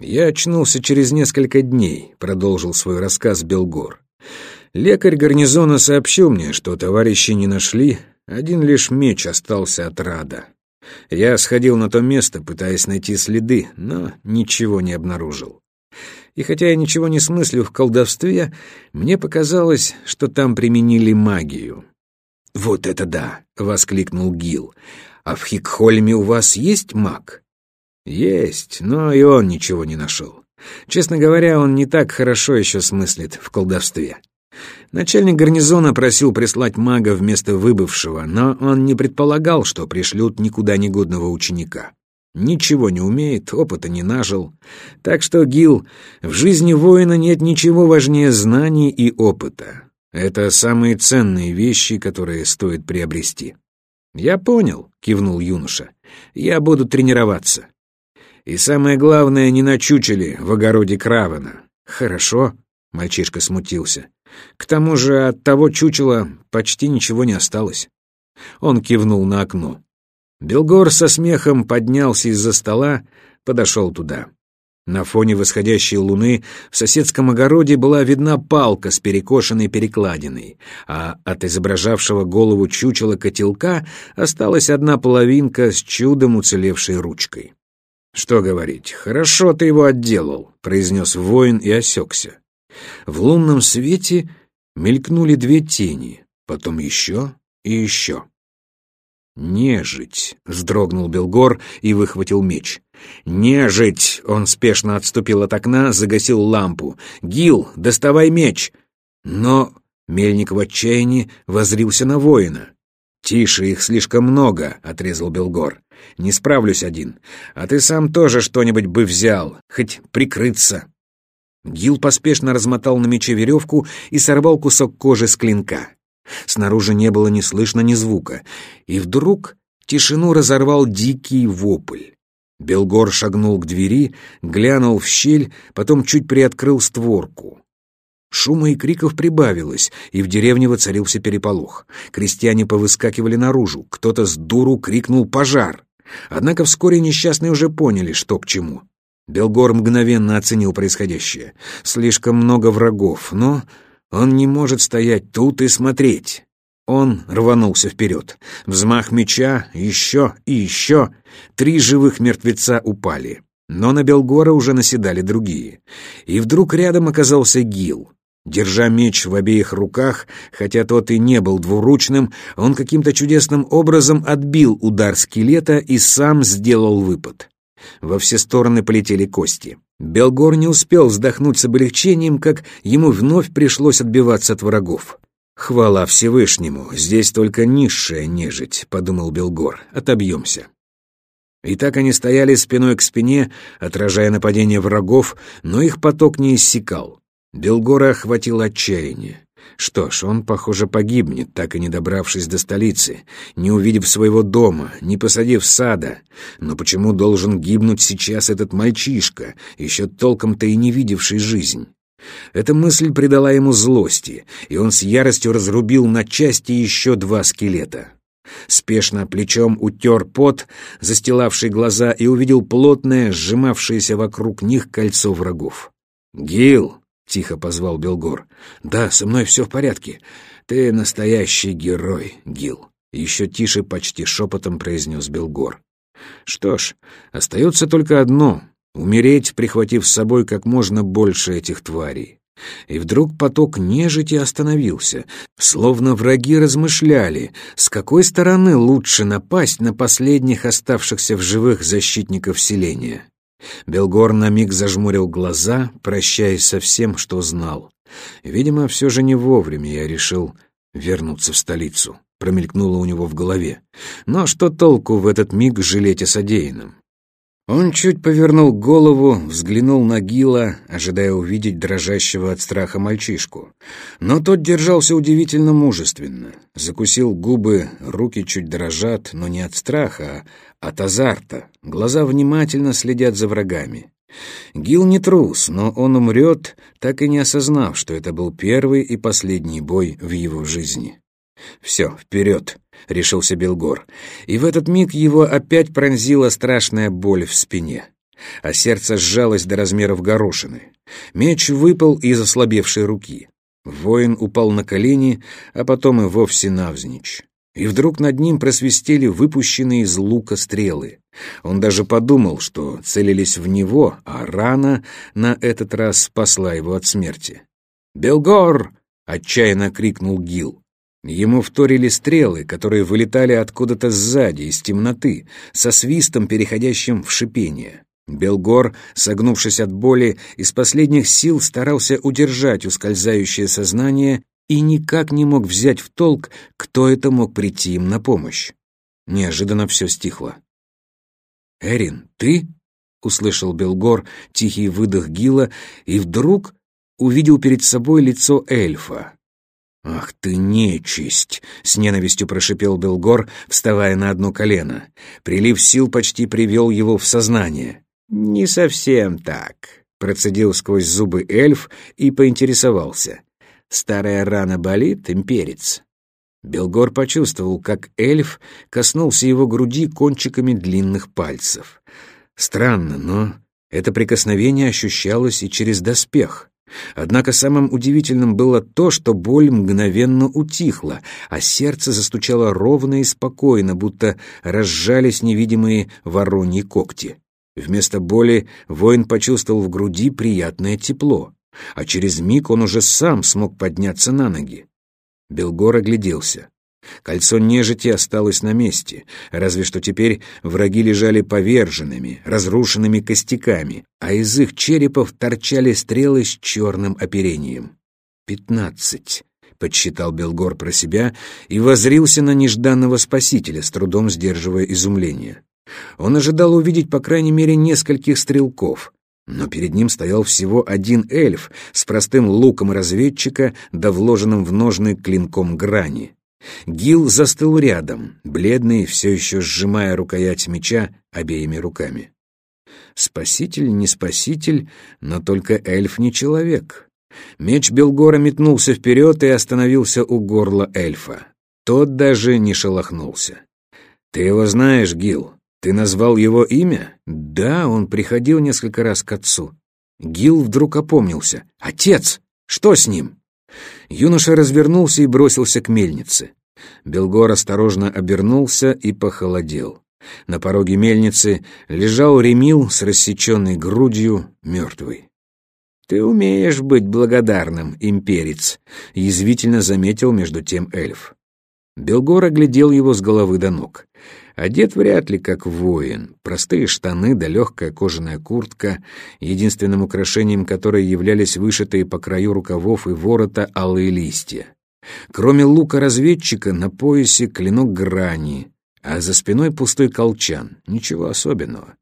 «Я очнулся через несколько дней», — продолжил свой рассказ Белгор. «Лекарь гарнизона сообщил мне, что товарищи не нашли, один лишь меч остался от Рада. Я сходил на то место, пытаясь найти следы, но ничего не обнаружил. И хотя я ничего не смыслю в колдовстве, мне показалось, что там применили магию. «Вот это да!» — воскликнул Гил. «А в Хикхольме у вас есть маг?» «Есть, но и он ничего не нашел. Честно говоря, он не так хорошо еще смыслит в колдовстве. Начальник гарнизона просил прислать мага вместо выбывшего, но он не предполагал, что пришлют никуда негодного ученика. Ничего не умеет, опыта не нажил. Так что, Гил, в жизни воина нет ничего важнее знаний и опыта. Это самые ценные вещи, которые стоит приобрести. «Я понял», — кивнул юноша. «Я буду тренироваться. И самое главное, не начучили в огороде Кравена. Хорошо, мальчишка смутился. К тому же от того чучела почти ничего не осталось. Он кивнул на окно. Белгор со смехом поднялся из-за стола, подошел туда. На фоне восходящей луны в соседском огороде была видна палка с перекошенной перекладиной, а от изображавшего голову чучела котелка осталась одна половинка с чудом уцелевшей ручкой. «Что говорить, хорошо ты его отделал», — произнес воин и осекся. В лунном свете мелькнули две тени, потом еще и еще. «Нежить!» — вздрогнул Белгор и выхватил меч. «Нежить!» — он спешно отступил от окна, загасил лампу. «Гил, доставай меч!» Но Мельник в отчаянии возрился на воина. «Тише, их слишком много», — отрезал Белгор. «Не справлюсь один. А ты сам тоже что-нибудь бы взял, хоть прикрыться». Гил поспешно размотал на мече веревку и сорвал кусок кожи с клинка. Снаружи не было ни слышно, ни звука. И вдруг тишину разорвал дикий вопль. Белгор шагнул к двери, глянул в щель, потом чуть приоткрыл створку. Шума и криков прибавилось, и в деревне воцарился переполох. Крестьяне повыскакивали наружу, кто-то с дуру крикнул «пожар!». Однако вскоре несчастные уже поняли, что к чему. Белгор мгновенно оценил происходящее. Слишком много врагов, но он не может стоять тут и смотреть. Он рванулся вперед. Взмах меча, еще и еще. Три живых мертвеца упали. Но на Белгора уже наседали другие. И вдруг рядом оказался Гил. Держа меч в обеих руках, хотя тот и не был двуручным, он каким-то чудесным образом отбил удар скелета и сам сделал выпад. Во все стороны полетели кости. Белгор не успел вздохнуть с облегчением, как ему вновь пришлось отбиваться от врагов. «Хвала Всевышнему, здесь только низшая нежить», — подумал Белгор. «Отобьемся». И так они стояли спиной к спине, отражая нападение врагов, но их поток не иссякал. Белгора охватило отчаяние. Что ж, он, похоже, погибнет, так и не добравшись до столицы, не увидев своего дома, не посадив сада. Но почему должен гибнуть сейчас этот мальчишка, еще толком-то и не видевший жизнь? Эта мысль придала ему злости, и он с яростью разрубил на части еще два скелета. Спешно плечом утер пот, застилавший глаза, и увидел плотное, сжимавшееся вокруг них кольцо врагов. «Гил!» — тихо позвал Белгор. «Да, со мной все в порядке. Ты настоящий герой, Гил», — еще тише, почти шепотом произнес Белгор. «Что ж, остается только одно — умереть, прихватив с собой как можно больше этих тварей». И вдруг поток нежити остановился, словно враги размышляли, с какой стороны лучше напасть на последних оставшихся в живых защитников селения. Белгор на миг зажмурил глаза, прощаясь со всем, что знал. Видимо, все же не вовремя я решил вернуться в столицу. Промелькнуло у него в голове. Но что толку в этот миг жалеть о содеянном? Он чуть повернул голову, взглянул на Гила, ожидая увидеть дрожащего от страха мальчишку. Но тот держался удивительно мужественно. Закусил губы, руки чуть дрожат, но не от страха, а от азарта. Глаза внимательно следят за врагами. Гил не трус, но он умрет, так и не осознав, что это был первый и последний бой в его жизни. «Все, вперед!» — решился Белгор. И в этот миг его опять пронзила страшная боль в спине. а сердце сжалось до размеров горошины. Меч выпал из ослабевшей руки. Воин упал на колени, а потом и вовсе навзничь. И вдруг над ним просвистели выпущенные из лука стрелы. Он даже подумал, что целились в него, а рана на этот раз спасла его от смерти. «Белгор!» — отчаянно крикнул Гил. Ему вторили стрелы, которые вылетали откуда-то сзади, из темноты, со свистом, переходящим в шипение. Белгор, согнувшись от боли, из последних сил старался удержать ускользающее сознание и никак не мог взять в толк, кто это мог прийти им на помощь. Неожиданно все стихло. «Эрин, ты?» — услышал Белгор тихий выдох Гила и вдруг увидел перед собой лицо эльфа. «Ах ты нечисть!» — с ненавистью прошипел Белгор, вставая на одно колено. Прилив сил почти привел его в сознание. «Не совсем так», — процедил сквозь зубы эльф и поинтересовался. «Старая рана болит, имперец?» Белгор почувствовал, как эльф коснулся его груди кончиками длинных пальцев. Странно, но это прикосновение ощущалось и через доспех. Однако самым удивительным было то, что боль мгновенно утихла, а сердце застучало ровно и спокойно, будто разжались невидимые вороньи когти. Вместо боли воин почувствовал в груди приятное тепло, а через миг он уже сам смог подняться на ноги. Белгор огляделся. Кольцо нежити осталось на месте, разве что теперь враги лежали поверженными, разрушенными костяками, а из их черепов торчали стрелы с черным оперением. «Пятнадцать», — подсчитал Белгор про себя и возрился на нежданного спасителя, с трудом сдерживая изумление. Он ожидал увидеть по крайней мере нескольких стрелков, но перед ним стоял всего один эльф с простым луком разведчика да вложенным в ножны клинком грани. Гил застыл рядом, бледный, все еще сжимая рукоять меча обеими руками. Спаситель не спаситель, но только эльф не человек. Меч Белгора метнулся вперед и остановился у горла эльфа. Тот даже не шелохнулся. «Ты его знаешь, Гил?» «Ты назвал его имя?» «Да, он приходил несколько раз к отцу». Гил вдруг опомнился. «Отец! Что с ним?» Юноша развернулся и бросился к мельнице. Белгор осторожно обернулся и похолодел. На пороге мельницы лежал Ремил с рассеченной грудью, мертвый. «Ты умеешь быть благодарным, имперец», — язвительно заметил между тем эльф. Белгор оглядел его с головы до ног. Одет вряд ли как воин. Простые штаны да легкая кожаная куртка, единственным украшением которой являлись вышитые по краю рукавов и ворота алые листья. Кроме лука разведчика на поясе клинок грани, а за спиной пустой колчан. Ничего особенного.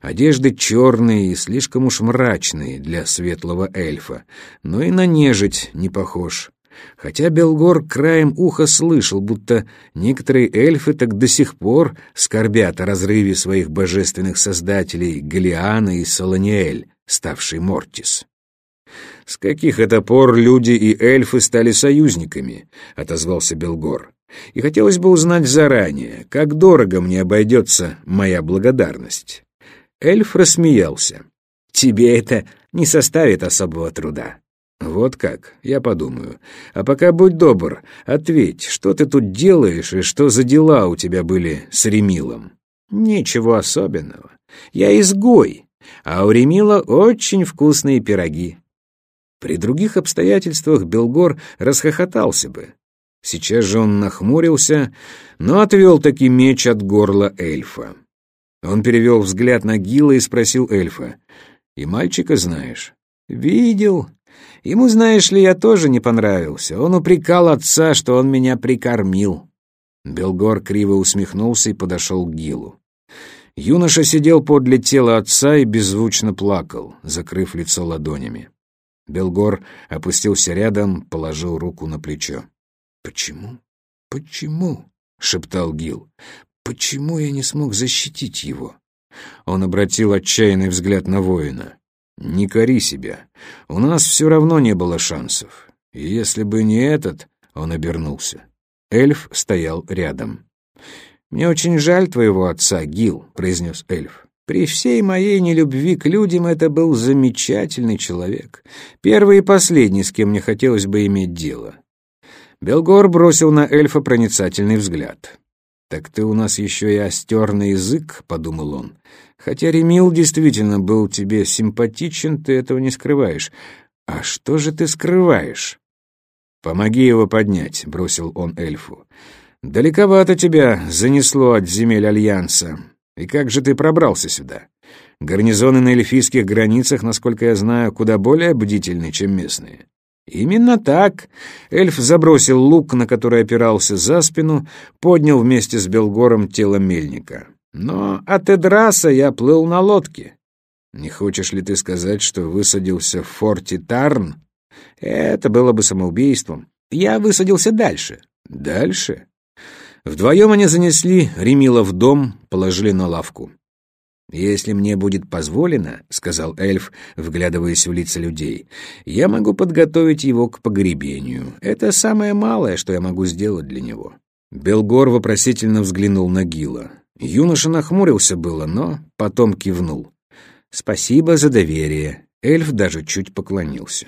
Одежды черные и слишком уж мрачные для светлого эльфа, но и на нежить не похож. Хотя Белгор краем уха слышал, будто некоторые эльфы так до сих пор скорбят о разрыве своих божественных создателей Галиана и Солониэль, ставший Мортис. «С каких это пор люди и эльфы стали союзниками?» — отозвался Белгор. «И хотелось бы узнать заранее, как дорого мне обойдется моя благодарность». Эльф рассмеялся. «Тебе это не составит особого труда. «Вот как, я подумаю. А пока будь добр, ответь, что ты тут делаешь и что за дела у тебя были с Ремилом?» «Ничего особенного. Я изгой, а у Ремила очень вкусные пироги». При других обстоятельствах Белгор расхохотался бы. Сейчас же он нахмурился, но отвел таки меч от горла эльфа. Он перевел взгляд на Гила и спросил эльфа, «И мальчика знаешь?» «Видел», Ему, знаешь ли, я тоже не понравился. Он упрекал отца, что он меня прикормил. Белгор криво усмехнулся и подошел к Гилу. Юноша сидел подле тела отца и беззвучно плакал, закрыв лицо ладонями. Белгор опустился рядом, положил руку на плечо. «Почему? Почему?» — шептал Гил. «Почему я не смог защитить его?» Он обратил отчаянный взгляд на воина. Не кори себя. У нас все равно не было шансов. Если бы не этот, он обернулся. Эльф стоял рядом. «Мне очень жаль твоего отца, Гил», — произнес эльф. При всей моей нелюбви к людям это был замечательный человек. Первый и последний, с кем мне хотелось бы иметь дело. Белгор бросил на эльфа проницательный взгляд. «Так ты у нас еще и остерный язык», — подумал он. «Хотя Ремил действительно был тебе симпатичен, ты этого не скрываешь. А что же ты скрываешь?» «Помоги его поднять», — бросил он эльфу. «Далековато тебя занесло от земель Альянса. И как же ты пробрался сюда? Гарнизоны на эльфийских границах, насколько я знаю, куда более бдительны, чем местные». Именно так. Эльф забросил лук, на который опирался за спину, поднял вместе с Белгором тело мельника. Но от Эдраса я плыл на лодке. Не хочешь ли ты сказать, что высадился в форте Тарн? Это было бы самоубийством. Я высадился дальше. Дальше? Вдвоем они занесли Ремила в дом, положили на лавку. «Если мне будет позволено, — сказал эльф, вглядываясь в лица людей, — я могу подготовить его к погребению. Это самое малое, что я могу сделать для него». Белгор вопросительно взглянул на Гила. Юноша нахмурился было, но потом кивнул. «Спасибо за доверие». Эльф даже чуть поклонился.